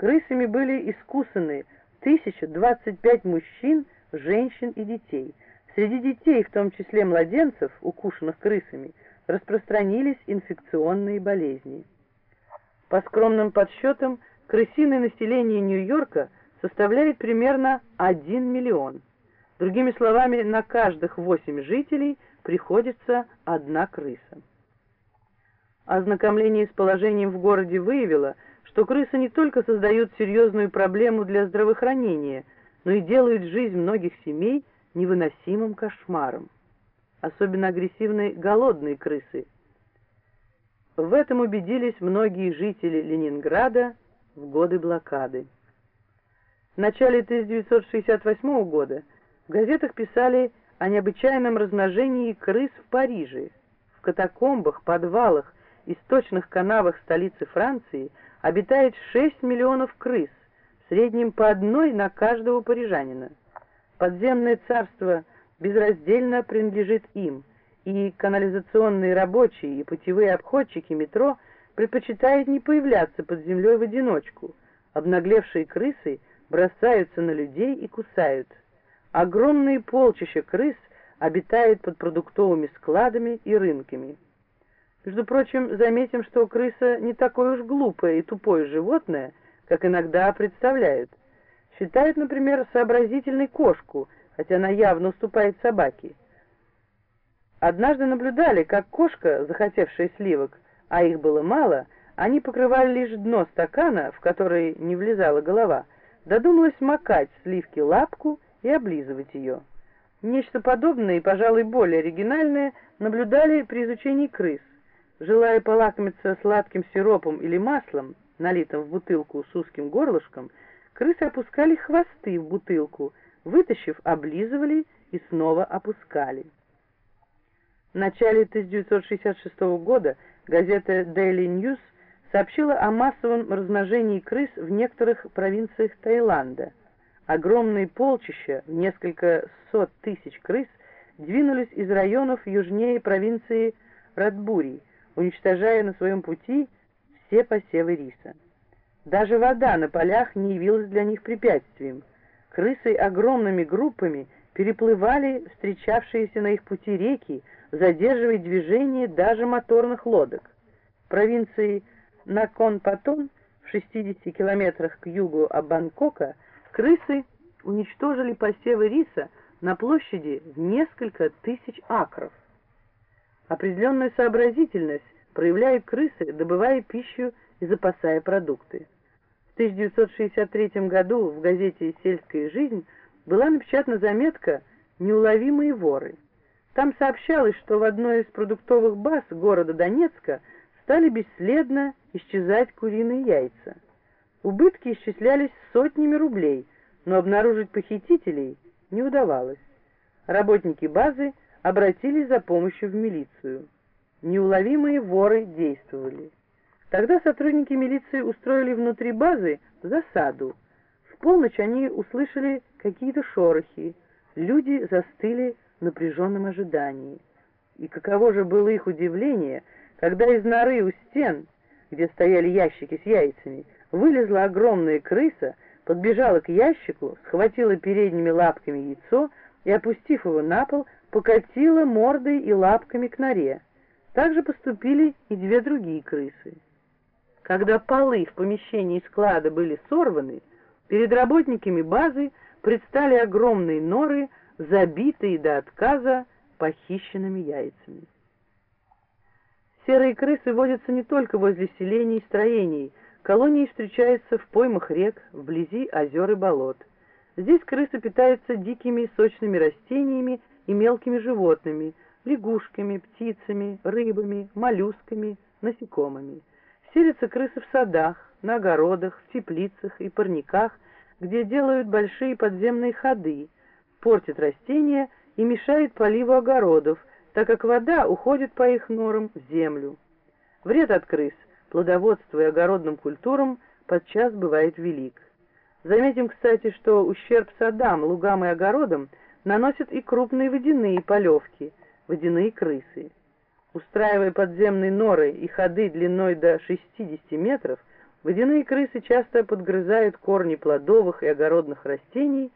Крысами были искусаны 1025 мужчин, женщин и детей. Среди детей, в том числе младенцев, укушенных крысами, распространились инфекционные болезни. По скромным подсчетам, крысиное население Нью-Йорка составляет примерно 1 миллион. Другими словами, на каждых 8 жителей приходится одна крыса. Ознакомление с положением в городе выявило, что крысы не только создают серьезную проблему для здравоохранения, но и делают жизнь многих семей невыносимым кошмаром. Особенно агрессивны голодные крысы. В этом убедились многие жители Ленинграда в годы блокады. В начале 1968 года в газетах писали о необычайном размножении крыс в Париже. В катакомбах, подвалах, источных канавах столицы Франции обитает 6 миллионов крыс, в среднем по одной на каждого парижанина. Подземное царство безраздельно принадлежит им, и канализационные рабочие и путевые обходчики метро предпочитают не появляться под землей в одиночку. Обнаглевшие крысы бросаются на людей и кусают. Огромные полчища крыс обитают под продуктовыми складами и рынками. Между прочим, заметим, что крыса не такое уж глупое и тупое животное, как иногда представляют. Считают, например, сообразительной кошку, хотя она явно уступает собаке. Однажды наблюдали, как кошка, захотевшая сливок, а их было мало, они покрывали лишь дно стакана, в который не влезала голова, додумалась макать сливки лапку и облизывать ее. Нечто подобное и, пожалуй, более оригинальное наблюдали при изучении крыс. Желая полакомиться сладким сиропом или маслом, налитым в бутылку с узким горлышком, крысы опускали хвосты в бутылку, вытащив, облизывали и снова опускали. В начале 1966 года газета Daily News сообщила о массовом размножении крыс в некоторых провинциях Таиланда. Огромные полчища, несколько сот тысяч крыс, двинулись из районов южнее провинции Радбури, уничтожая на своем пути все посевы риса. Даже вода на полях не явилась для них препятствием. Крысы огромными группами переплывали встречавшиеся на их пути реки, задерживая движение даже моторных лодок. В провинции Након-Патон, в 60 километрах к югу от Бангкока, крысы уничтожили посевы риса на площади в несколько тысяч акров. Определенная сообразительность проявляют крысы, добывая пищу и запасая продукты. В 1963 году в газете «Сельская жизнь» была напечатана заметка «Неуловимые воры». Там сообщалось, что в одной из продуктовых баз города Донецка стали бесследно исчезать куриные яйца. Убытки исчислялись сотнями рублей, но обнаружить похитителей не удавалось. Работники базы обратились за помощью в милицию. Неуловимые воры действовали. Тогда сотрудники милиции устроили внутри базы засаду. В полночь они услышали какие-то шорохи. Люди застыли в напряженном ожидании. И каково же было их удивление, когда из норы у стен, где стояли ящики с яйцами, вылезла огромная крыса, подбежала к ящику, схватила передними лапками яйцо и, опустив его на пол, покатила мордой и лапками к норе. Так же поступили и две другие крысы. Когда полы в помещении склада были сорваны, перед работниками базы предстали огромные норы, забитые до отказа похищенными яйцами. Серые крысы водятся не только возле селений и строений, колонии встречаются в поймах рек, вблизи озер и болот. Здесь крысы питаются дикими сочными растениями и мелкими животными, лягушками, птицами, рыбами, моллюсками, насекомыми. Селятся крысы в садах, на огородах, в теплицах и парниках, где делают большие подземные ходы, портят растения и мешают поливу огородов, так как вода уходит по их норам в землю. Вред от крыс, плодоводству и огородным культурам подчас бывает велик. Заметим, кстати, что ущерб садам, лугам и огородам наносят и крупные водяные полевки, водяные крысы. Устраивая подземные норы и ходы длиной до 60 метров, Водяные крысы часто подгрызают корни плодовых и огородных растений